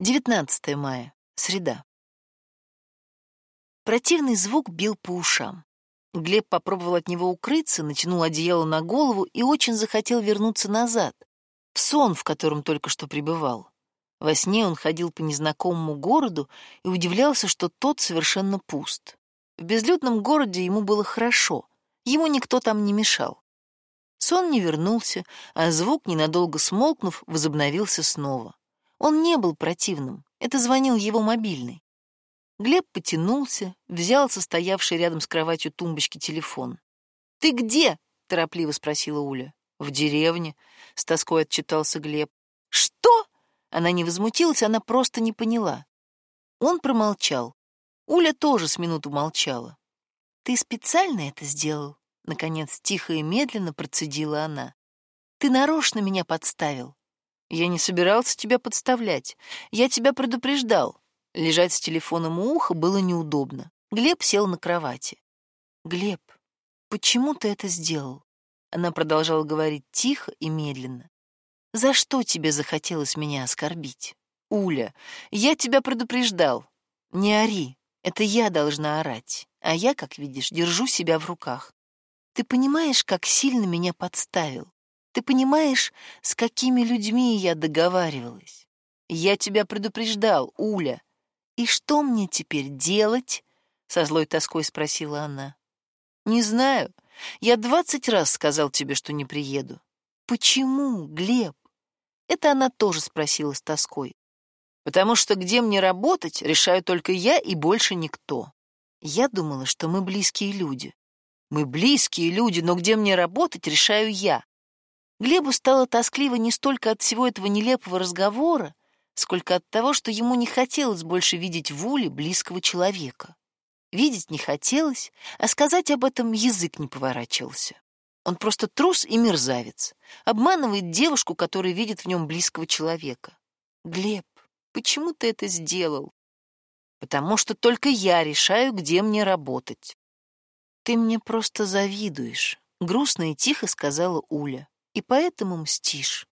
19 мая. Среда. Противный звук бил по ушам. Глеб попробовал от него укрыться, натянул одеяло на голову и очень захотел вернуться назад, в сон, в котором только что пребывал. Во сне он ходил по незнакомому городу и удивлялся, что тот совершенно пуст. В безлюдном городе ему было хорошо, ему никто там не мешал. Сон не вернулся, а звук, ненадолго смолкнув, возобновился снова. Он не был противным, это звонил его мобильный. Глеб потянулся, взял состоявший рядом с кроватью тумбочки телефон. «Ты где?» — торопливо спросила Уля. «В деревне», — с тоской отчитался Глеб. «Что?» Она не возмутилась, она просто не поняла. Он промолчал. Уля тоже с минуту молчала. «Ты специально это сделал?» Наконец, тихо и медленно процедила она. «Ты нарочно меня подставил. Я не собирался тебя подставлять. Я тебя предупреждал. Лежать с телефоном у уха было неудобно. Глеб сел на кровати. Глеб, почему ты это сделал? Она продолжала говорить тихо и медленно. За что тебе захотелось меня оскорбить? Уля, я тебя предупреждал. Не ори. Это я должна орать. А я, как видишь, держу себя в руках. Ты понимаешь, как сильно меня подставил? Ты понимаешь, с какими людьми я договаривалась? Я тебя предупреждал, Уля. И что мне теперь делать? Со злой тоской спросила она. Не знаю. Я двадцать раз сказал тебе, что не приеду. Почему, Глеб? Это она тоже спросила с тоской. Потому что где мне работать, решаю только я и больше никто. Я думала, что мы близкие люди. Мы близкие люди, но где мне работать, решаю я. Глебу стало тоскливо не столько от всего этого нелепого разговора, сколько от того, что ему не хотелось больше видеть в Уле близкого человека. Видеть не хотелось, а сказать об этом язык не поворачивался. Он просто трус и мерзавец, обманывает девушку, которая видит в нем близкого человека. Глеб, почему ты это сделал? Потому что только я решаю, где мне работать. Ты мне просто завидуешь, грустно и тихо сказала Уля и поэтому мстишь.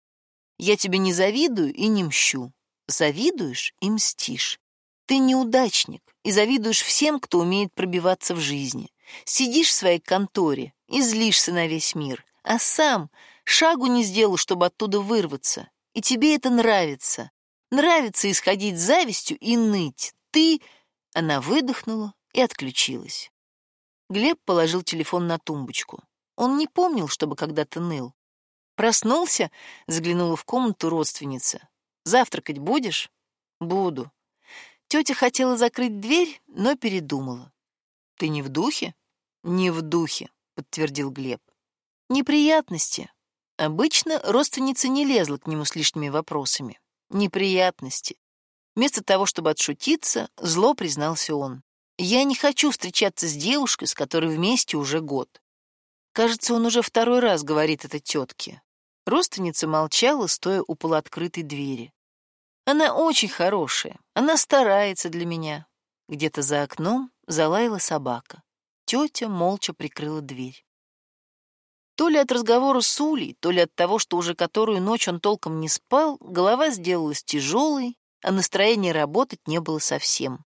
Я тебе не завидую и не мщу. Завидуешь и мстишь. Ты неудачник и завидуешь всем, кто умеет пробиваться в жизни. Сидишь в своей конторе и злишься на весь мир, а сам шагу не сделал, чтобы оттуда вырваться. И тебе это нравится. Нравится исходить завистью и ныть. Ты... Она выдохнула и отключилась. Глеб положил телефон на тумбочку. Он не помнил, чтобы когда-то ныл. Проснулся, заглянула в комнату родственница. Завтракать будешь? Буду. Тетя хотела закрыть дверь, но передумала. Ты не в духе? Не в духе, подтвердил Глеб. Неприятности. Обычно родственница не лезла к нему с лишними вопросами. Неприятности. Вместо того, чтобы отшутиться, зло признался он. Я не хочу встречаться с девушкой, с которой вместе уже год. Кажется, он уже второй раз говорит это тетке. Родственница молчала, стоя у полуоткрытой двери. Она очень хорошая, она старается для меня. Где-то за окном залаяла собака. Тетя молча прикрыла дверь. То ли от разговора с Улей, то ли от того, что уже которую ночь он толком не спал, голова сделалась тяжелой, а настроения работать не было совсем.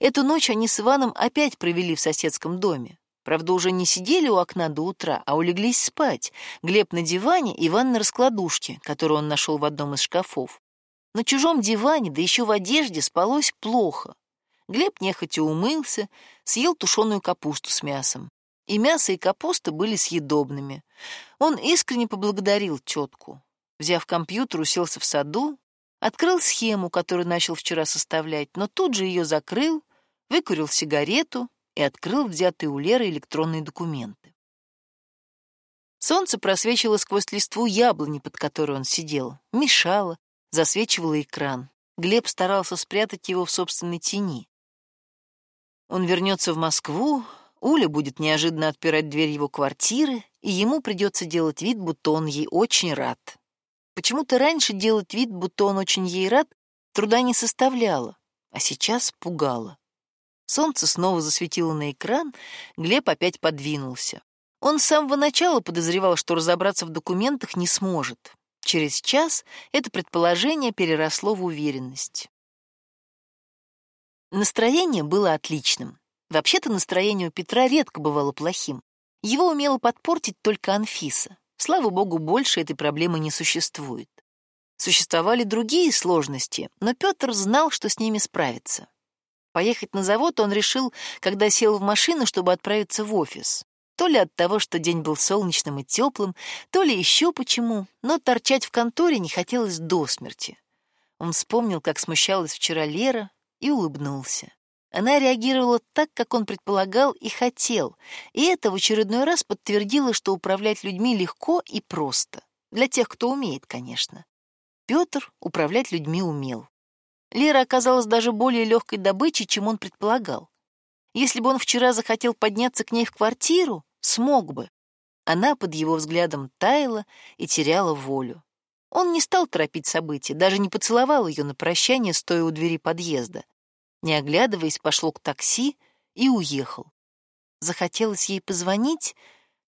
Эту ночь они с Иваном опять провели в соседском доме. Правда, уже не сидели у окна до утра, а улеглись спать. Глеб на диване, Иван на раскладушке, которую он нашел в одном из шкафов. На чужом диване, да еще в одежде, спалось плохо. Глеб нехотя умылся, съел тушеную капусту с мясом. И мясо, и капуста были съедобными. Он искренне поблагодарил тетку. Взяв компьютер, уселся в саду, открыл схему, которую начал вчера составлять, но тут же ее закрыл, выкурил сигарету и открыл взятые у Леры электронные документы. Солнце просвечивало сквозь листву яблони, под которой он сидел, мешало, засвечивало экран. Глеб старался спрятать его в собственной тени. Он вернется в Москву, Уля будет неожиданно отпирать дверь его квартиры, и ему придется делать вид, будто он ей очень рад. Почему-то раньше делать вид, будто он очень ей рад, труда не составляло, а сейчас пугало. Солнце снова засветило на экран, Глеб опять подвинулся. Он с самого начала подозревал, что разобраться в документах не сможет. Через час это предположение переросло в уверенность. Настроение было отличным. Вообще-то настроение у Петра редко бывало плохим. Его умела подпортить только Анфиса. Слава богу, больше этой проблемы не существует. Существовали другие сложности, но Петр знал, что с ними справиться. Поехать на завод он решил, когда сел в машину, чтобы отправиться в офис. То ли от того, что день был солнечным и теплым, то ли еще почему, но торчать в конторе не хотелось до смерти. Он вспомнил, как смущалась вчера Лера, и улыбнулся. Она реагировала так, как он предполагал и хотел, и это в очередной раз подтвердило, что управлять людьми легко и просто. Для тех, кто умеет, конечно. Петр управлять людьми умел. Лера оказалась даже более легкой добычей, чем он предполагал. Если бы он вчера захотел подняться к ней в квартиру, смог бы. Она под его взглядом таяла и теряла волю. Он не стал торопить события, даже не поцеловал ее на прощание, стоя у двери подъезда. Не оглядываясь, пошел к такси и уехал. Захотелось ей позвонить,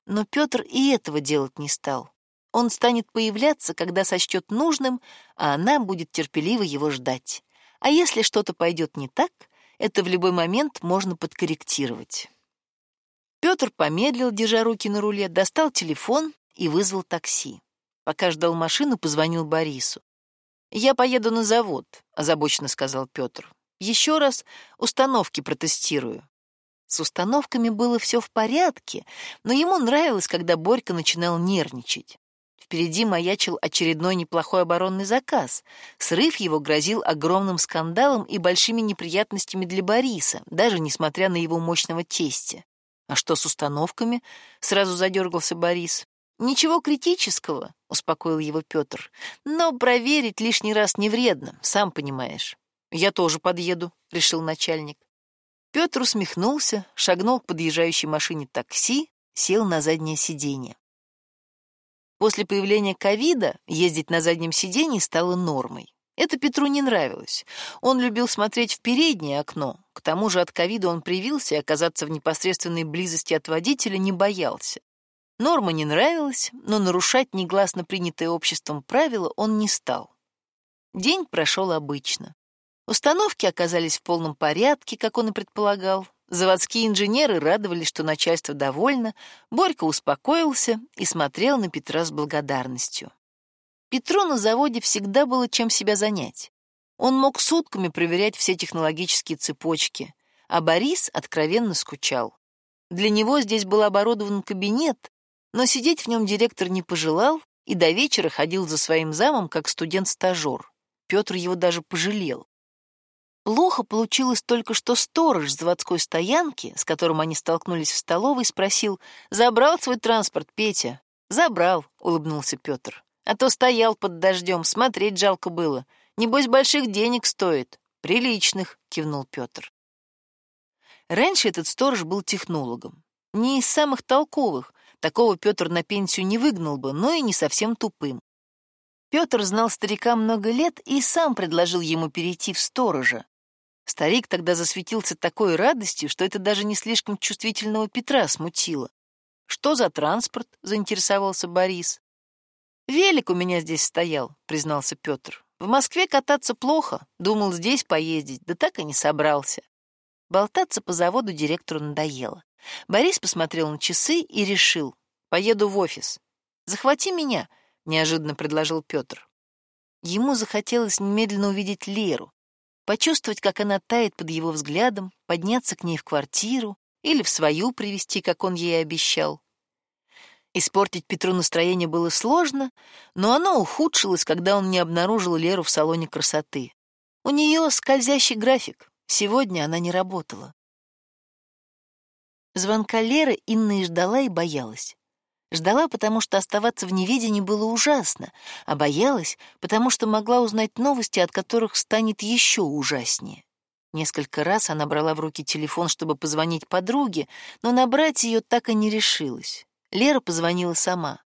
но Петр и этого делать не стал. Он станет появляться, когда сочтет нужным, а она будет терпеливо его ждать. А если что-то пойдет не так, это в любой момент можно подкорректировать. Петр помедлил, держа руки на руле, достал телефон и вызвал такси. Пока ждал машину, позвонил Борису. «Я поеду на завод», — озабоченно сказал Петр. «Еще раз установки протестирую». С установками было все в порядке, но ему нравилось, когда Борька начинал нервничать. Впереди маячил очередной неплохой оборонный заказ. Срыв его грозил огромным скандалом и большими неприятностями для Бориса, даже несмотря на его мощного тестя. А что с установками? Сразу задергался Борис. Ничего критического, успокоил его Петр. Но проверить лишний раз не вредно, сам понимаешь. Я тоже подъеду, решил начальник. Петр усмехнулся, шагнул к подъезжающей машине такси, сел на заднее сиденье. После появления ковида ездить на заднем сиденье стало нормой. Это Петру не нравилось. Он любил смотреть в переднее окно. К тому же от ковида он привился и оказаться в непосредственной близости от водителя не боялся. Норма не нравилась, но нарушать негласно принятое обществом правило он не стал. День прошел обычно. Установки оказались в полном порядке, как он и предполагал. Заводские инженеры радовались, что начальство довольно. Борька успокоился и смотрел на Петра с благодарностью. Петру на заводе всегда было чем себя занять. Он мог сутками проверять все технологические цепочки, а Борис откровенно скучал. Для него здесь был оборудован кабинет, но сидеть в нем директор не пожелал и до вечера ходил за своим замом, как студент-стажер. Петр его даже пожалел. Плохо получилось только, что сторож с заводской стоянки, с которым они столкнулись в столовой, спросил, «Забрал свой транспорт, Петя?» «Забрал», — улыбнулся Петр. «А то стоял под дождем, смотреть жалко было. Небось, больших денег стоит». «Приличных», — кивнул Петр. Раньше этот сторож был технологом. Не из самых толковых, Такого Петр на пенсию не выгнал бы, но и не совсем тупым. Петр знал старика много лет и сам предложил ему перейти в сторожа. Старик тогда засветился такой радостью, что это даже не слишком чувствительного Петра смутило. «Что за транспорт?» — заинтересовался Борис. «Велик у меня здесь стоял», — признался Петр. «В Москве кататься плохо, думал здесь поездить, да так и не собрался». Болтаться по заводу директору надоело. Борис посмотрел на часы и решил, поеду в офис. «Захвати меня», — неожиданно предложил Петр. Ему захотелось немедленно увидеть Леру, почувствовать, как она тает под его взглядом, подняться к ней в квартиру или в свою привести, как он ей обещал. Испортить Петру настроение было сложно, но оно ухудшилось, когда он не обнаружил Леру в салоне красоты. У нее скользящий график, сегодня она не работала. Звонка Леры Инна и ждала, и боялась. Ждала, потому что оставаться в неведении было ужасно, а боялась, потому что могла узнать новости, от которых станет еще ужаснее. Несколько раз она брала в руки телефон, чтобы позвонить подруге, но набрать ее так и не решилась. Лера позвонила сама.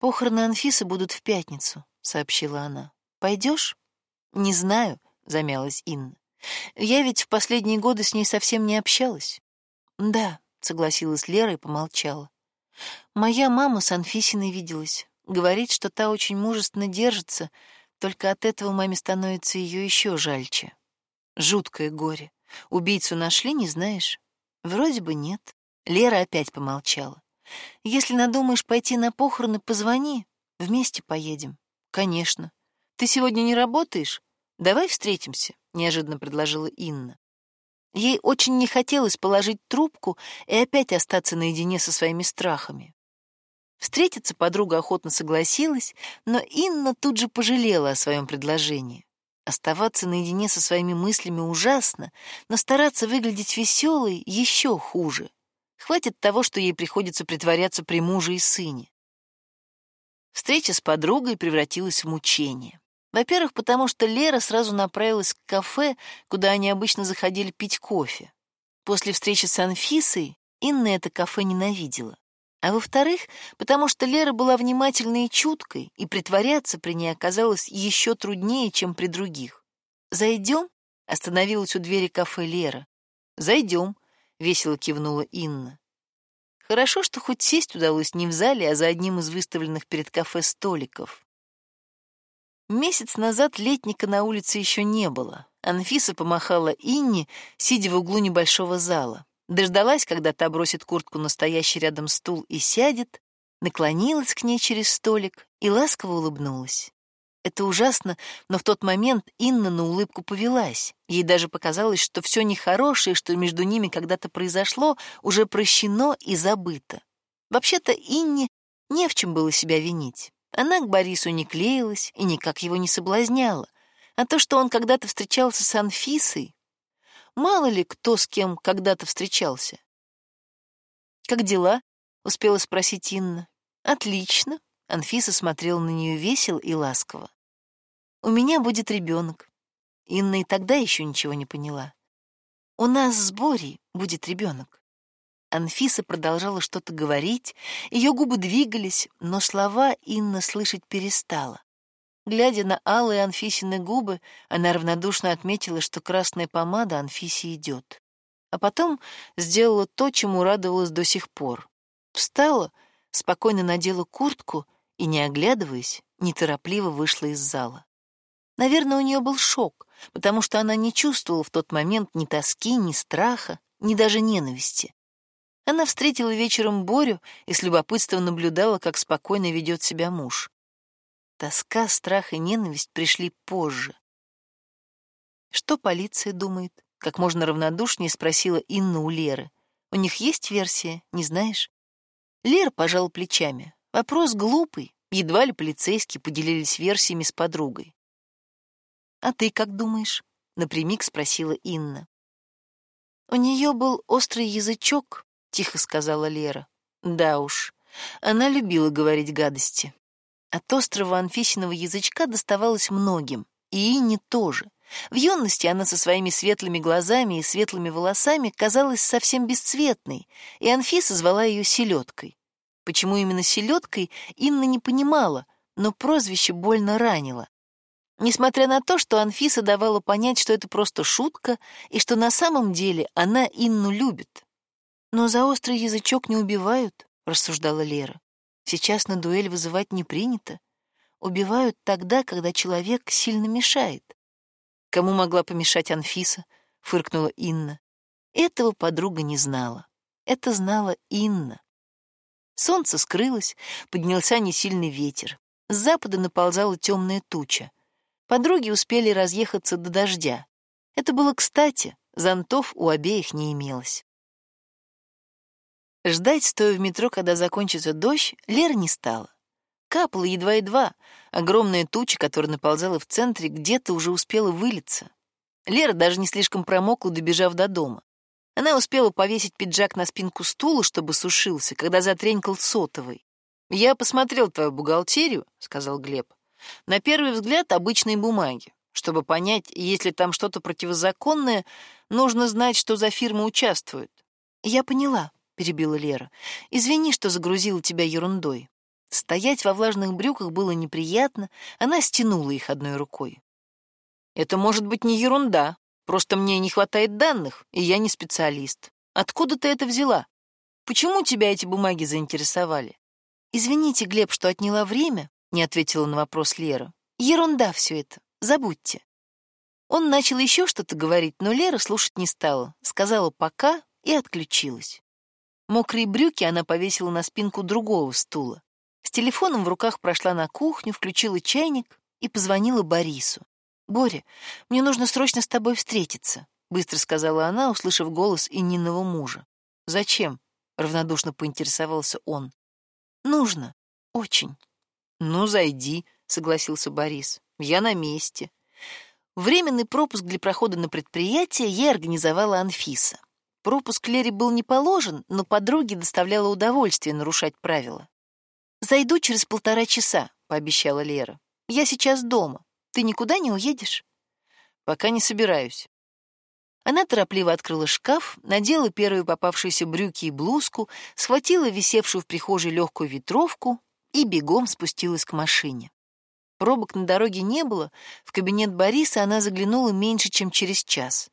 «Похороны Анфисы будут в пятницу», — сообщила она. «Пойдешь?» «Не знаю», — замялась Инна. «Я ведь в последние годы с ней совсем не общалась. «Да», — согласилась Лера и помолчала. «Моя мама с Анфисиной виделась. Говорит, что та очень мужественно держится, только от этого маме становится ее еще жальче». Жуткое горе. Убийцу нашли, не знаешь? Вроде бы нет. Лера опять помолчала. Если надумаешь пойти на похороны, позвони. Вместе поедем. Конечно. Ты сегодня не работаешь? Давай встретимся, неожиданно предложила Инна. Ей очень не хотелось положить трубку и опять остаться наедине со своими страхами. Встретиться подруга охотно согласилась, но Инна тут же пожалела о своем предложении. Оставаться наедине со своими мыслями ужасно, но стараться выглядеть веселой еще хуже. Хватит того, что ей приходится притворяться при муже и сыне. Встреча с подругой превратилась в мучение. Во-первых, потому что Лера сразу направилась к кафе, куда они обычно заходили пить кофе. После встречи с Анфисой Инна это кафе ненавидела. А во-вторых, потому что Лера была внимательной и чуткой, и притворяться при ней оказалось еще труднее, чем при других. «Зайдем?» — остановилась у двери кафе Лера. «Зайдем», — весело кивнула Инна. Хорошо, что хоть сесть удалось не в зале, а за одним из выставленных перед кафе столиков. Месяц назад летника на улице еще не было. Анфиса помахала Инне, сидя в углу небольшого зала дождалась, когда та бросит куртку на стоящий рядом стул и сядет, наклонилась к ней через столик и ласково улыбнулась. Это ужасно, но в тот момент Инна на улыбку повелась. Ей даже показалось, что все нехорошее, что между ними когда-то произошло, уже прощено и забыто. Вообще-то Инне не в чем было себя винить. Она к Борису не клеилась и никак его не соблазняла. А то, что он когда-то встречался с Анфисой, Мало ли кто с кем когда-то встречался. «Как дела?» — успела спросить Инна. «Отлично». Анфиса смотрела на нее весело и ласково. «У меня будет ребенок». Инна и тогда еще ничего не поняла. «У нас с Борей будет ребенок». Анфиса продолжала что-то говорить, ее губы двигались, но слова Инна слышать перестала. Глядя на алые Анфисины губы, она равнодушно отметила, что красная помада Анфисе идет. А потом сделала то, чему радовалась до сих пор. Встала, спокойно надела куртку и, не оглядываясь, неторопливо вышла из зала. Наверное, у нее был шок, потому что она не чувствовала в тот момент ни тоски, ни страха, ни даже ненависти. Она встретила вечером Борю и с любопытством наблюдала, как спокойно ведет себя муж. Тоска, страх и ненависть пришли позже. Что полиция думает? Как можно равнодушнее спросила Инна у Леры. У них есть версия, не знаешь? Лера пожал плечами. Вопрос глупый. Едва ли полицейские поделились версиями с подругой. «А ты как думаешь?» — напрямик спросила Инна. «У нее был острый язычок», — тихо сказала Лера. «Да уж, она любила говорить гадости. От острого Анфисиного язычка доставалось многим, и Инне тоже. В юности она со своими светлыми глазами и светлыми волосами казалась совсем бесцветной, и Анфиса звала ее селедкой. Почему именно селедкой, Инна не понимала, но прозвище больно ранило. Несмотря на то, что Анфиса давала понять, что это просто шутка, и что на самом деле она Инну любит. «Но за острый язычок не убивают», — рассуждала Лера. Сейчас на дуэль вызывать не принято. Убивают тогда, когда человек сильно мешает. Кому могла помешать Анфиса? Фыркнула Инна. Этого подруга не знала. Это знала Инна. Солнце скрылось, поднялся несильный ветер. С запада наползала темная туча. Подруги успели разъехаться до дождя. Это было кстати, зонтов у обеих не имелось. Ждать, стоя в метро, когда закончится дождь, Лера не стала. Капала едва-едва. Огромная туча, которая наползала в центре, где-то уже успела вылиться. Лера даже не слишком промокла, добежав до дома. Она успела повесить пиджак на спинку стула, чтобы сушился, когда затренькал сотовый. «Я посмотрел твою бухгалтерию», — сказал Глеб. «На первый взгляд обычные бумаги. Чтобы понять, есть ли там что-то противозаконное, нужно знать, что за фирма участвует». «Я поняла», — перебила Лера. «Извини, что загрузила тебя ерундой». Стоять во влажных брюках было неприятно, она стянула их одной рукой. «Это может быть не ерунда, просто мне не хватает данных, и я не специалист. Откуда ты это взяла? Почему тебя эти бумаги заинтересовали?» «Извините, Глеб, что отняла время», — не ответила на вопрос Лера. «Ерунда все это, забудьте». Он начал еще что-то говорить, но Лера слушать не стала, сказала «пока» и отключилась. Мокрые брюки она повесила на спинку другого стула. С телефоном в руках прошла на кухню, включила чайник и позвонила Борису. «Боря, мне нужно срочно с тобой встретиться», — быстро сказала она, услышав голос Ининого мужа. «Зачем?» — равнодушно поинтересовался он. «Нужно. Очень». «Ну, зайди», — согласился Борис. «Я на месте». Временный пропуск для прохода на предприятие ей организовала Анфиса. Пропуск Лере был не положен, но подруге доставляло удовольствие нарушать правила. «Зайду через полтора часа», — пообещала Лера. «Я сейчас дома. Ты никуда не уедешь?» «Пока не собираюсь». Она торопливо открыла шкаф, надела первые попавшиеся брюки и блузку, схватила висевшую в прихожей легкую ветровку и бегом спустилась к машине. Пробок на дороге не было, в кабинет Бориса она заглянула меньше, чем через час.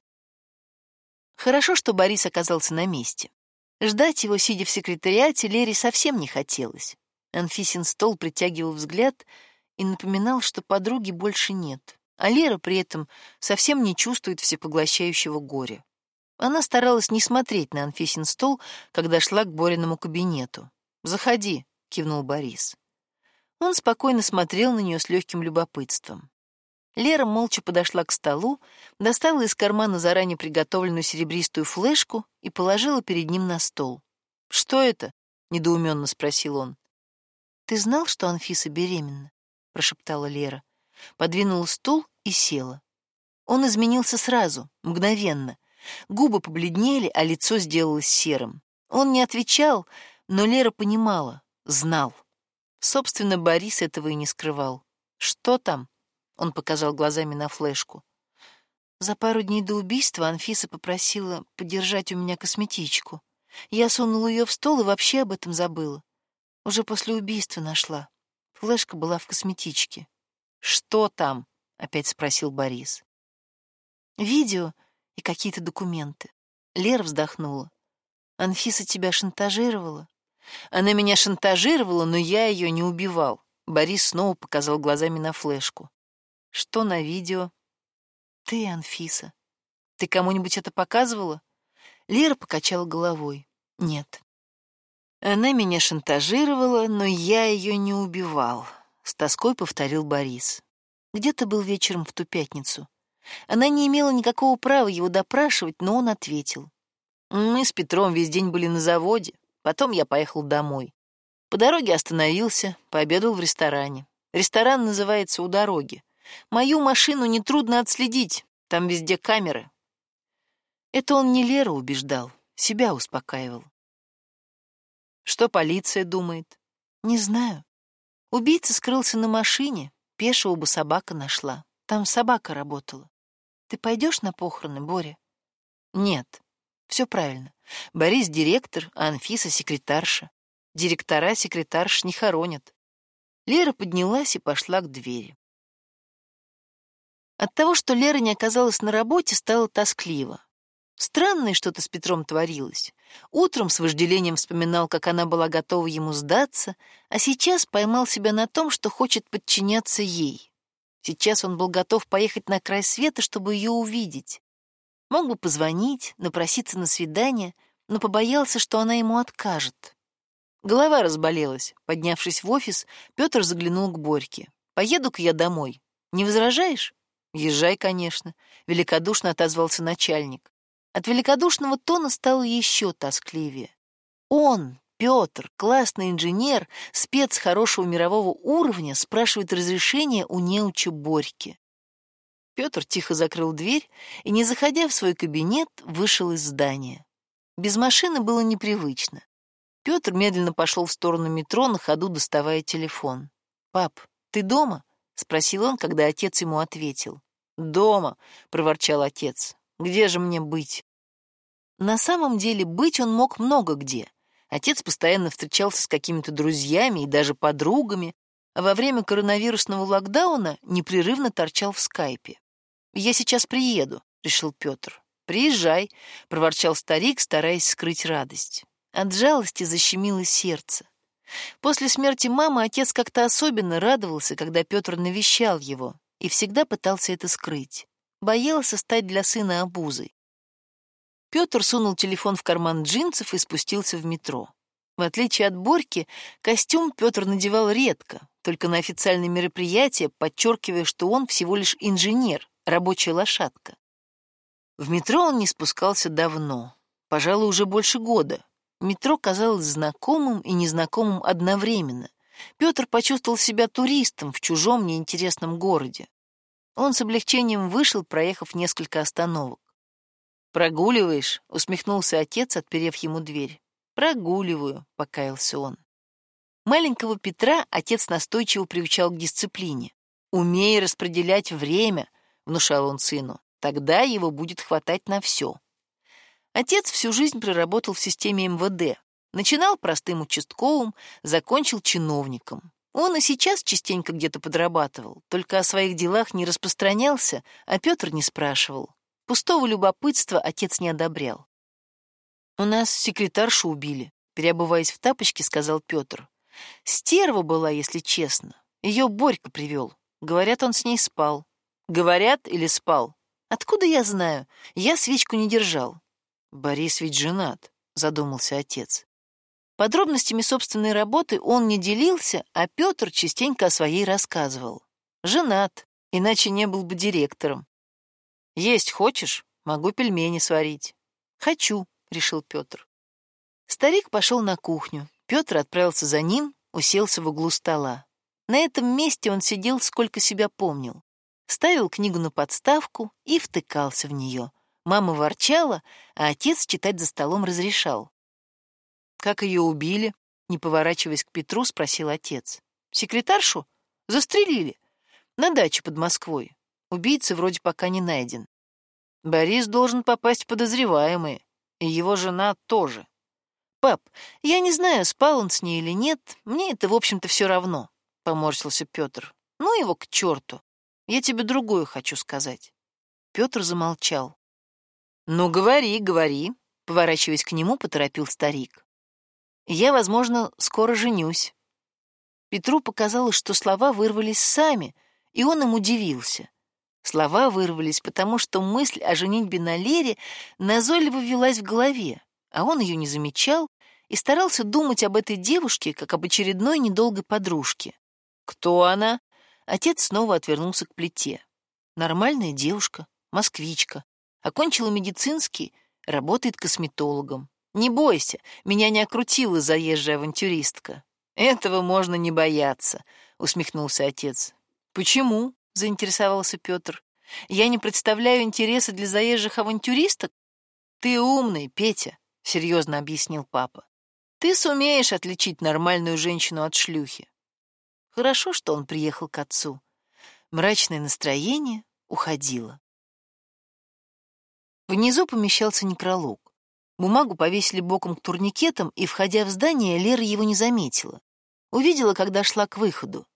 Хорошо, что Борис оказался на месте. Ждать его, сидя в секретариате, Лере совсем не хотелось. Анфисин стол притягивал взгляд и напоминал, что подруги больше нет, а Лера при этом совсем не чувствует всепоглощающего горя. Она старалась не смотреть на Анфисин стол, когда шла к Бориному кабинету. «Заходи», — кивнул Борис. Он спокойно смотрел на нее с легким любопытством. Лера молча подошла к столу, достала из кармана заранее приготовленную серебристую флешку и положила перед ним на стол. «Что это?» — недоуменно спросил он. «Ты знал, что Анфиса беременна?» — прошептала Лера. Подвинула стул и села. Он изменился сразу, мгновенно. Губы побледнели, а лицо сделалось серым. Он не отвечал, но Лера понимала, знал. Собственно, Борис этого и не скрывал. «Что там?» — он показал глазами на флешку. За пару дней до убийства Анфиса попросила подержать у меня косметичку. Я сунула ее в стол и вообще об этом забыла. Уже после убийства нашла. Флешка была в косметичке. «Что там?» — опять спросил Борис. «Видео и какие-то документы». Лера вздохнула. «Анфиса тебя шантажировала?» Она меня шантажировала, но я ее не убивал. Борис снова показал глазами на флешку. Что на видео? Ты, Анфиса. Ты кому-нибудь это показывала? Лера покачала головой. Нет. Она меня шантажировала, но я ее не убивал. С тоской повторил Борис. Где ты был вечером в ту пятницу? Она не имела никакого права его допрашивать, но он ответил. Мы с Петром весь день были на заводе. Потом я поехал домой. По дороге остановился, пообедал в ресторане. Ресторан называется «У дороги». Мою машину нетрудно отследить, там везде камеры. Это он не Лера убеждал, себя успокаивал. Что полиция думает? Не знаю. Убийца скрылся на машине, пешего бы собака нашла. Там собака работала. Ты пойдешь на похороны, Боря? Нет. Все правильно. Борис — директор, а Анфиса — секретарша. Директора секретарш не хоронят. Лера поднялась и пошла к двери. От того, что Лера не оказалась на работе, стало тоскливо. Странное что-то с Петром творилось. Утром с вожделением вспоминал, как она была готова ему сдаться, а сейчас поймал себя на том, что хочет подчиняться ей. Сейчас он был готов поехать на край света, чтобы ее увидеть. Мог бы позвонить, напроситься на свидание, но побоялся, что она ему откажет. Голова разболелась. Поднявшись в офис, Петр заглянул к Борьке. «Поеду-ка я домой. Не возражаешь?» «Езжай, конечно», — великодушно отозвался начальник. От великодушного тона стало еще тоскливее. Он, Петр, классный инженер, спец хорошего мирового уровня, спрашивает разрешения у неуча Борьки. Петр тихо закрыл дверь и, не заходя в свой кабинет, вышел из здания. Без машины было непривычно. Петр медленно пошел в сторону метро, на ходу доставая телефон. «Пап, ты дома?» — спросил он, когда отец ему ответил. «Дома», — проворчал отец. «Где же мне быть?» На самом деле быть он мог много где. Отец постоянно встречался с какими-то друзьями и даже подругами, а во время коронавирусного локдауна непрерывно торчал в скайпе. «Я сейчас приеду», — решил Петр. «Приезжай», — проворчал старик, стараясь скрыть радость. От жалости защемило сердце. После смерти мамы отец как-то особенно радовался, когда Петр навещал его, и всегда пытался это скрыть. боялся стать для сына обузой. Петр сунул телефон в карман джинсов и спустился в метро. В отличие от Борьки, костюм Петр надевал редко, только на официальные мероприятия, подчеркивая, что он всего лишь инженер, рабочая лошадка. В метро он не спускался давно, пожалуй, уже больше года. Метро казалось знакомым и незнакомым одновременно. Петр почувствовал себя туристом в чужом неинтересном городе. Он с облегчением вышел, проехав несколько остановок. «Прогуливаешь?» — усмехнулся отец, отперев ему дверь. «Прогуливаю», — покаялся он. Маленького Петра отец настойчиво приучал к дисциплине. «Умей распределять время», — внушал он сыну. «Тогда его будет хватать на все». Отец всю жизнь проработал в системе МВД. Начинал простым участковым, закончил чиновником. Он и сейчас частенько где-то подрабатывал, только о своих делах не распространялся, а Петр не спрашивал. Пустого любопытства отец не одобрял. «У нас секретаршу убили», — переобуваясь в тапочки, сказал Петр. «Стерва была, если честно. Ее Борька привел. Говорят, он с ней спал». «Говорят или спал?» «Откуда я знаю? Я свечку не держал». «Борис ведь женат», — задумался отец. Подробностями собственной работы он не делился, а Петр частенько о своей рассказывал. «Женат, иначе не был бы директором. Есть хочешь? Могу пельмени сварить. Хочу, решил Петр. Старик пошел на кухню. Петр отправился за ним, уселся в углу стола. На этом месте он сидел, сколько себя помнил. Ставил книгу на подставку и втыкался в нее. Мама ворчала, а отец читать за столом разрешал. «Как ее убили?» — не поворачиваясь к Петру, спросил отец. «Секретаршу? Застрелили. На даче под Москвой. Убийца вроде пока не найден. Борис должен попасть в подозреваемые, и его жена тоже. Пап, я не знаю, спал он с ней или нет, мне это, в общем-то, все равно, — поморщился Петр. Ну его к черту. Я тебе другое хочу сказать. Петр замолчал. Ну, говори, говори, — поворачиваясь к нему, поторопил старик. Я, возможно, скоро женюсь. Петру показалось, что слова вырвались сами, и он им удивился. Слова вырвались, потому что мысль о женитьбе на Лере назойливо велась в голове, а он ее не замечал и старался думать об этой девушке, как об очередной недолгой подружке. «Кто она?» Отец снова отвернулся к плите. «Нормальная девушка, москвичка. Окончила медицинский, работает косметологом. Не бойся, меня не окрутила заезжая авантюристка». «Этого можно не бояться», — усмехнулся отец. «Почему?» заинтересовался Петр. Я не представляю интереса для заезжих авантюристок? Ты умный, Петя, серьезно объяснил папа. Ты сумеешь отличить нормальную женщину от шлюхи. Хорошо, что он приехал к отцу. Мрачное настроение уходило. Внизу помещался некролог. Бумагу повесили боком к турникетам, и, входя в здание, Лера его не заметила. Увидела, когда шла к выходу.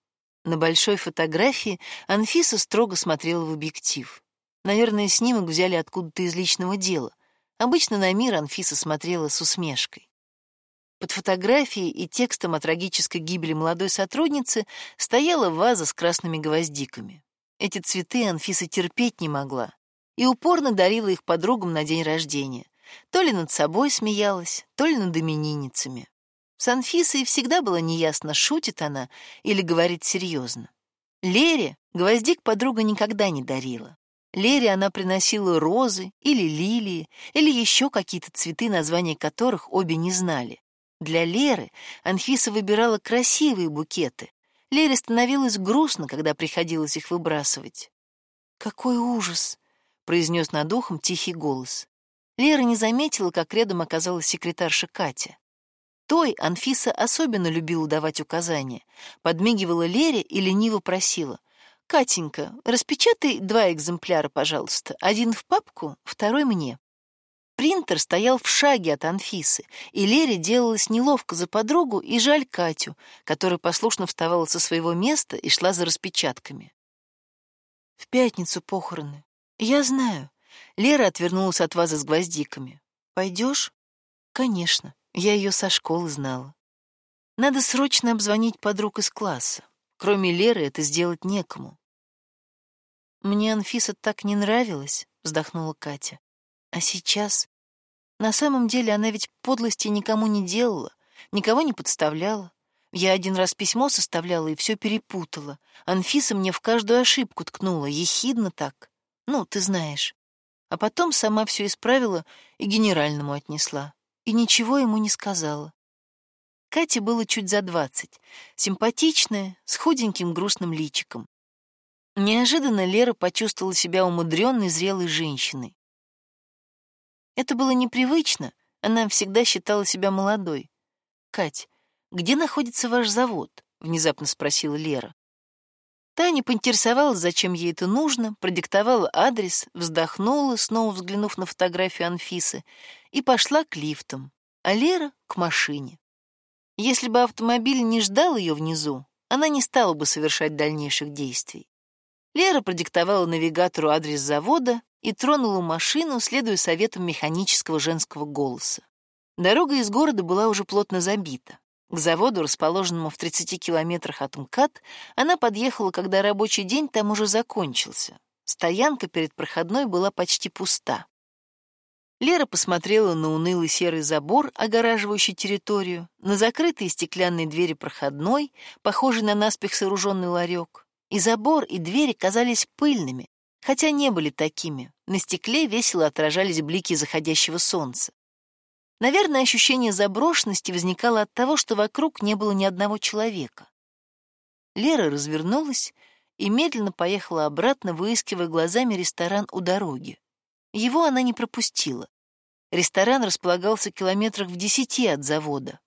На большой фотографии Анфиса строго смотрела в объектив. Наверное, снимок взяли откуда-то из личного дела. Обычно на мир Анфиса смотрела с усмешкой. Под фотографией и текстом о трагической гибели молодой сотрудницы стояла ваза с красными гвоздиками. Эти цветы Анфиса терпеть не могла и упорно дарила их подругам на день рождения. То ли над собой смеялась, то ли над именинницами. С Анфисой всегда было неясно, шутит она или говорит серьезно. Лере гвоздик подруга никогда не дарила. Лере она приносила розы или лилии, или еще какие-то цветы, названия которых обе не знали. Для Леры Анфиса выбирала красивые букеты. Лере становилось грустно, когда приходилось их выбрасывать. «Какой ужас!» — произнес над ухом тихий голос. Лера не заметила, как рядом оказалась секретарша Катя. Той Анфиса особенно любила давать указания. Подмигивала Лере и лениво просила. «Катенька, распечатай два экземпляра, пожалуйста. Один в папку, второй мне». Принтер стоял в шаге от Анфисы, и Лере делалось неловко за подругу и жаль Катю, которая послушно вставала со своего места и шла за распечатками. «В пятницу похороны. Я знаю». Лера отвернулась от вазы с гвоздиками. «Пойдешь?» «Конечно». Я ее со школы знала. Надо срочно обзвонить подруг из класса. Кроме Леры это сделать некому. Мне Анфиса так не нравилась, вздохнула Катя. А сейчас? На самом деле она ведь подлости никому не делала, никого не подставляла. Я один раз письмо составляла и все перепутала. Анфиса мне в каждую ошибку ткнула, ехидно так. Ну, ты знаешь. А потом сама все исправила и генеральному отнесла. И ничего ему не сказала. Кате было чуть за двадцать, симпатичная, с худеньким грустным личиком. Неожиданно Лера почувствовала себя умудренной, зрелой женщиной. Это было непривычно, она всегда считала себя молодой. «Кать, где находится ваш завод?» — внезапно спросила Лера. Таня поинтересовалась, зачем ей это нужно, продиктовала адрес, вздохнула, снова взглянув на фотографию Анфисы, и пошла к лифтам, а Лера — к машине. Если бы автомобиль не ждал ее внизу, она не стала бы совершать дальнейших действий. Лера продиктовала навигатору адрес завода и тронула машину, следуя советам механического женского голоса. Дорога из города была уже плотно забита. К заводу, расположенному в 30 километрах от МКАД, она подъехала, когда рабочий день там уже закончился. Стоянка перед проходной была почти пуста. Лера посмотрела на унылый серый забор, огораживающий территорию, на закрытые стеклянные двери проходной, похожий на наспех сооруженный ларек. И забор, и двери казались пыльными, хотя не были такими. На стекле весело отражались блики заходящего солнца. Наверное, ощущение заброшенности возникало от того, что вокруг не было ни одного человека. Лера развернулась и медленно поехала обратно, выискивая глазами ресторан у дороги. Его она не пропустила. Ресторан располагался километрах в десяти от завода.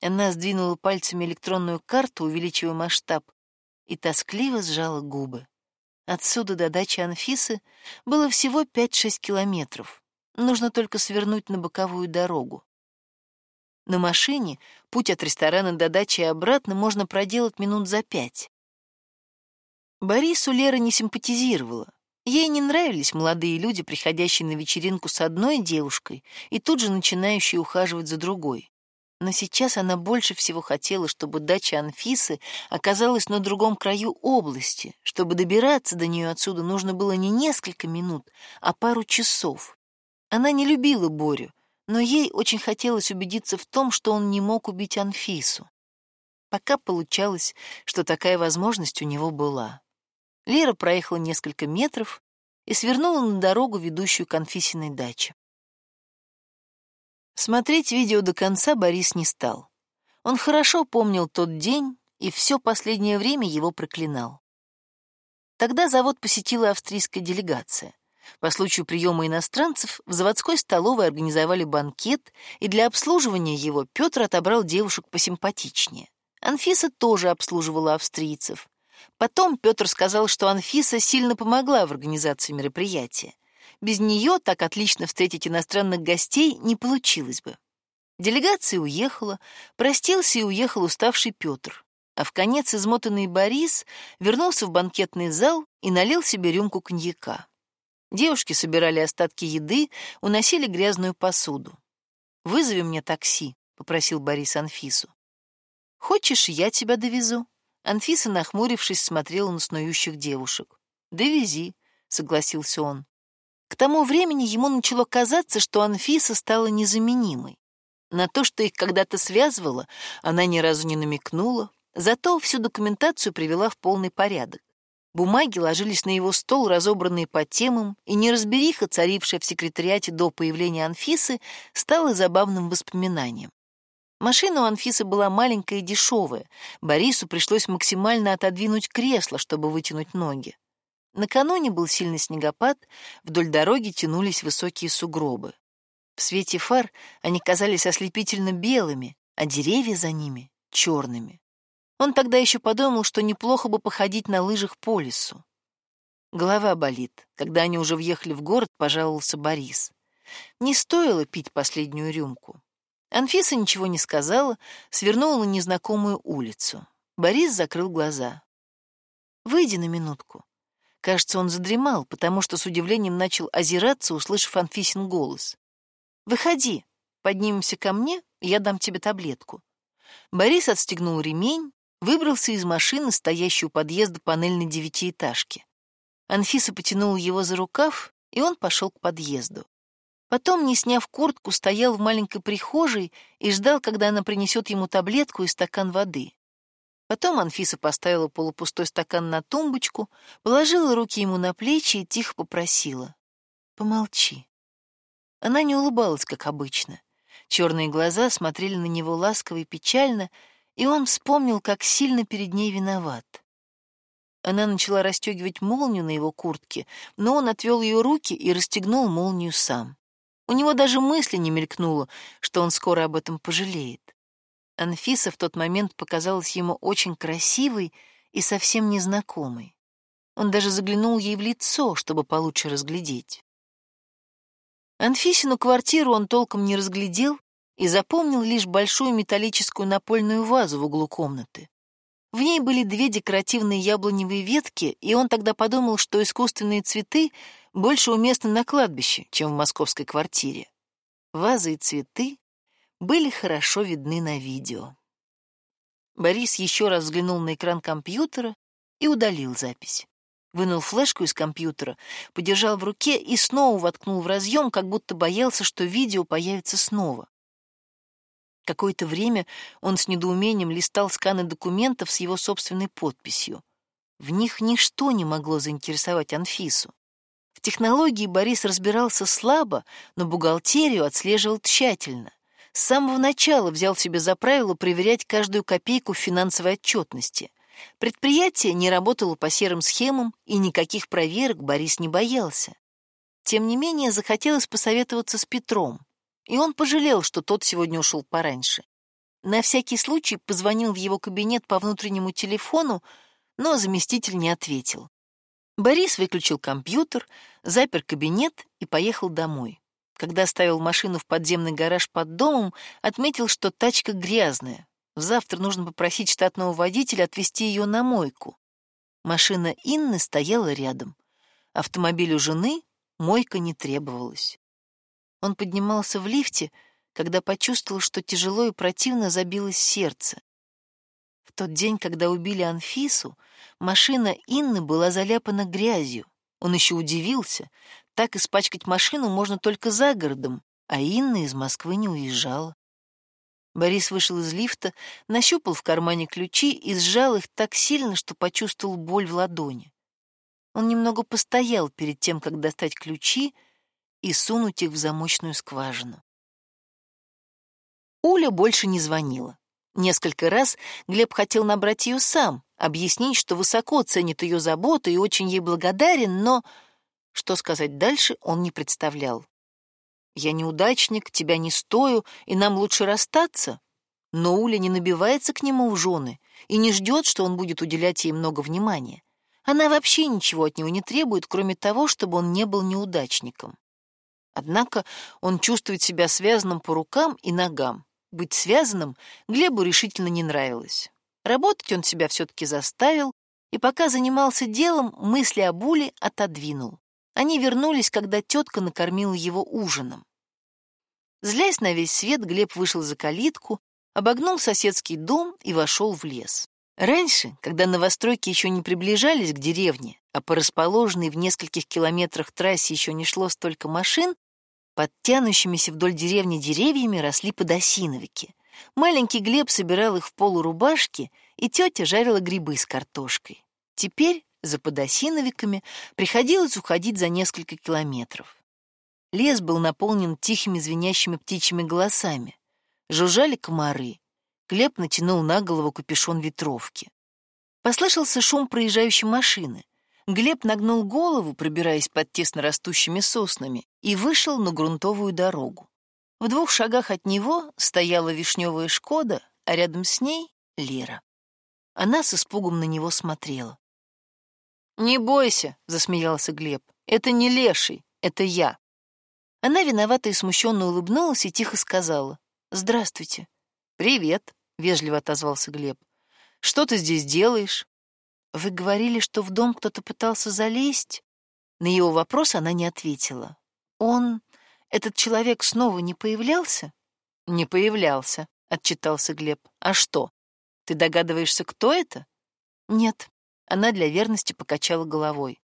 Она сдвинула пальцами электронную карту, увеличивая масштаб, и тоскливо сжала губы. Отсюда до дачи Анфисы было всего 5-6 километров. Нужно только свернуть на боковую дорогу. На машине путь от ресторана до дачи и обратно можно проделать минут за пять. Борису Лера не симпатизировала. Ей не нравились молодые люди, приходящие на вечеринку с одной девушкой и тут же начинающие ухаживать за другой. Но сейчас она больше всего хотела, чтобы дача Анфисы оказалась на другом краю области. Чтобы добираться до нее отсюда нужно было не несколько минут, а пару часов. Она не любила Борю, но ей очень хотелось убедиться в том, что он не мог убить Анфису. Пока получалось, что такая возможность у него была. Лера проехала несколько метров и свернула на дорогу, ведущую к Анфисиной даче. Смотреть видео до конца Борис не стал. Он хорошо помнил тот день и все последнее время его проклинал. Тогда завод посетила австрийская делегация — по случаю приема иностранцев в заводской столовой организовали банкет, и для обслуживания его Петр отобрал девушек посимпатичнее. Анфиса тоже обслуживала австрийцев. Потом Петр сказал, что Анфиса сильно помогла в организации мероприятия. Без нее так отлично встретить иностранных гостей не получилось бы. Делегация уехала, простился и уехал уставший Петр. А в конец измотанный Борис вернулся в банкетный зал и налил себе рюмку коньяка. Девушки собирали остатки еды, уносили грязную посуду. «Вызови мне такси», — попросил Борис Анфису. «Хочешь, я тебя довезу?» Анфиса, нахмурившись, смотрела на снующих девушек. «Довези», — согласился он. К тому времени ему начало казаться, что Анфиса стала незаменимой. На то, что их когда-то связывало, она ни разу не намекнула, зато всю документацию привела в полный порядок. Бумаги ложились на его стол, разобранные по темам, и неразбериха, царившая в секретариате до появления Анфисы, стала забавным воспоминанием. Машина у Анфисы была маленькая и дешевая. Борису пришлось максимально отодвинуть кресло, чтобы вытянуть ноги. Накануне был сильный снегопад, вдоль дороги тянулись высокие сугробы. В свете фар они казались ослепительно белыми, а деревья за ними — черными. Он тогда еще подумал, что неплохо бы походить на лыжах по лесу. Голова болит. Когда они уже въехали в город, пожаловался Борис. Не стоило пить последнюю рюмку. Анфиса ничего не сказала, свернула на незнакомую улицу. Борис закрыл глаза. «Выйди на минутку». Кажется, он задремал, потому что с удивлением начал озираться, услышав Анфисин голос. «Выходи, поднимемся ко мне, я дам тебе таблетку». Борис отстегнул ремень, выбрался из машины, стоящей у подъезда панельной девятиэтажки. Анфиса потянула его за рукав, и он пошел к подъезду. Потом, не сняв куртку, стоял в маленькой прихожей и ждал, когда она принесет ему таблетку и стакан воды. Потом Анфиса поставила полупустой стакан на тумбочку, положила руки ему на плечи и тихо попросила. «Помолчи». Она не улыбалась, как обычно. Черные глаза смотрели на него ласково и печально, и он вспомнил, как сильно перед ней виноват. Она начала расстегивать молнию на его куртке, но он отвел ее руки и расстегнул молнию сам. У него даже мысли не мелькнуло, что он скоро об этом пожалеет. Анфиса в тот момент показалась ему очень красивой и совсем незнакомой. Он даже заглянул ей в лицо, чтобы получше разглядеть. Анфисину квартиру он толком не разглядел и запомнил лишь большую металлическую напольную вазу в углу комнаты. В ней были две декоративные яблоневые ветки, и он тогда подумал, что искусственные цветы больше уместны на кладбище, чем в московской квартире. Вазы и цветы были хорошо видны на видео. Борис еще раз взглянул на экран компьютера и удалил запись. Вынул флешку из компьютера, подержал в руке и снова воткнул в разъем, как будто боялся, что видео появится снова. Какое-то время он с недоумением листал сканы документов с его собственной подписью. В них ничто не могло заинтересовать Анфису. В технологии Борис разбирался слабо, но бухгалтерию отслеживал тщательно. С самого начала взял себе за правило проверять каждую копейку в финансовой отчетности. Предприятие не работало по серым схемам, и никаких проверок Борис не боялся. Тем не менее, захотелось посоветоваться с Петром и он пожалел, что тот сегодня ушел пораньше. На всякий случай позвонил в его кабинет по внутреннему телефону, но заместитель не ответил. Борис выключил компьютер, запер кабинет и поехал домой. Когда ставил машину в подземный гараж под домом, отметил, что тачка грязная. Завтра нужно попросить штатного водителя отвезти ее на мойку. Машина Инны стояла рядом. Автомобилю жены мойка не требовалась. Он поднимался в лифте, когда почувствовал, что тяжело и противно забилось сердце. В тот день, когда убили Анфису, машина Инны была заляпана грязью. Он еще удивился. Так испачкать машину можно только за городом, а Инна из Москвы не уезжала. Борис вышел из лифта, нащупал в кармане ключи и сжал их так сильно, что почувствовал боль в ладони. Он немного постоял перед тем, как достать ключи, и сунуть их в замочную скважину. Уля больше не звонила. Несколько раз Глеб хотел набрать ее сам, объяснить, что высоко ценит ее заботу и очень ей благодарен, но что сказать дальше он не представлял. «Я неудачник, тебя не стою, и нам лучше расстаться». Но Уля не набивается к нему в жены и не ждет, что он будет уделять ей много внимания. Она вообще ничего от него не требует, кроме того, чтобы он не был неудачником. Однако он чувствует себя связанным по рукам и ногам. Быть связанным Глебу решительно не нравилось. Работать он себя все-таки заставил, и пока занимался делом, мысли о Буле отодвинул. Они вернулись, когда тетка накормила его ужином. Злясь на весь свет, Глеб вышел за калитку, обогнул соседский дом и вошел в лес. Раньше, когда новостройки еще не приближались к деревне, а по расположенной в нескольких километрах трассе еще не шло столько машин, под тянущимися вдоль деревни деревьями росли подосиновики. Маленький Глеб собирал их в полурубашке, и тетя жарила грибы с картошкой. Теперь за подосиновиками приходилось уходить за несколько километров. Лес был наполнен тихими звенящими птичьими голосами. Жужжали комары. Глеб натянул на голову капюшон ветровки. Послышался шум проезжающей машины — Глеб нагнул голову, пробираясь под тесно растущими соснами, и вышел на грунтовую дорогу. В двух шагах от него стояла вишневая «Шкода», а рядом с ней — Лера. Она с испугом на него смотрела. «Не бойся», — засмеялся Глеб, — «это не леший, это я». Она виновато и смущенно улыбнулась и тихо сказала «Здравствуйте». «Привет», — вежливо отозвался Глеб. «Что ты здесь делаешь?» «Вы говорили, что в дом кто-то пытался залезть?» На его вопрос она не ответила. «Он, этот человек, снова не появлялся?» «Не появлялся», — отчитался Глеб. «А что? Ты догадываешься, кто это?» «Нет». Она для верности покачала головой.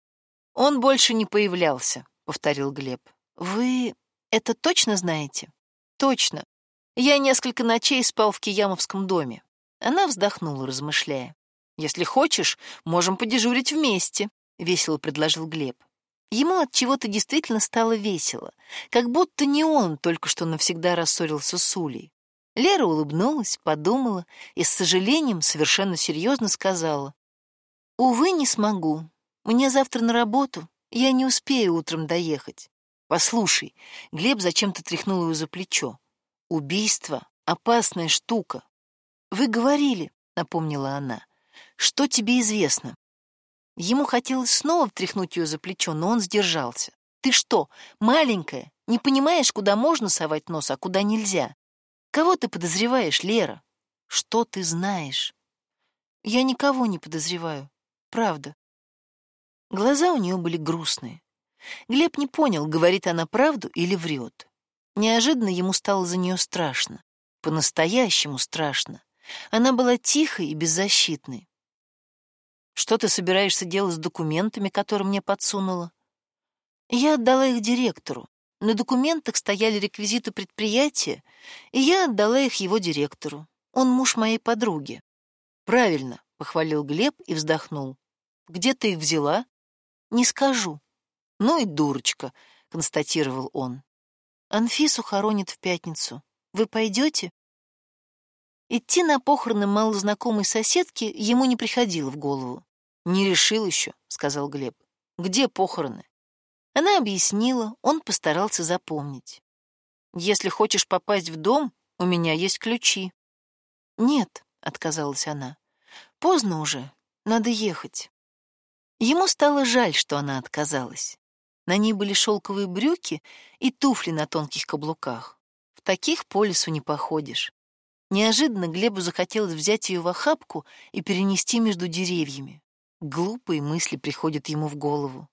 Он больше не появлялся, повторил Глеб. Вы это точно знаете? Точно. Я несколько ночей спал в Киямовском доме. Она вздохнула, размышляя. Если хочешь, можем подежурить вместе, весело предложил Глеб. Ему от чего-то действительно стало весело, как будто не он только что навсегда рассорился с Улей. Лера улыбнулась, подумала и с сожалением совершенно серьезно сказала: "Увы, не смогу. Мне завтра на работу. Я не успею утром доехать. Послушай, Глеб зачем-то тряхнул ее за плечо. Убийство опасная штука. Вы говорили, напомнила она. Что тебе известно? Ему хотелось снова тряхнуть ее за плечо, но он сдержался. Ты что, маленькая, не понимаешь, куда можно совать нос, а куда нельзя? Кого ты подозреваешь, Лера? Что ты знаешь? Я никого не подозреваю. Правда. Глаза у нее были грустные. Глеб не понял, говорит она правду или врет. Неожиданно ему стало за нее страшно. По-настоящему страшно. Она была тихой и беззащитной. Что ты собираешься делать с документами, которые мне подсунула? Я отдала их директору. На документах стояли реквизиты предприятия, и я отдала их его директору. Он муж моей подруги. Правильно, похвалил Глеб и вздохнул. Где ты их взяла? Не скажу. Ну и дурочка, констатировал он. Анфису хоронят в пятницу. Вы пойдете? Идти на похороны малознакомой соседки ему не приходило в голову. Не решил еще, сказал Глеб. Где похороны? Она объяснила, он постарался запомнить. Если хочешь попасть в дом, у меня есть ключи. Нет, отказалась она. Поздно уже, надо ехать. Ему стало жаль, что она отказалась. На ней были шелковые брюки и туфли на тонких каблуках. В таких по лесу не походишь. Неожиданно Глебу захотелось взять ее в охапку и перенести между деревьями. Глупые мысли приходят ему в голову.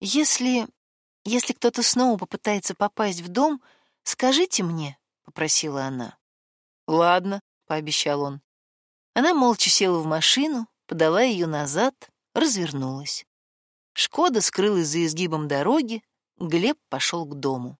Если если кто-то снова попытается попасть в дом, скажите мне, попросила она. Ладно, пообещал он. Она молча села в машину, подала ее назад, развернулась. Шкода скрылась за изгибом дороги, Глеб пошел к дому.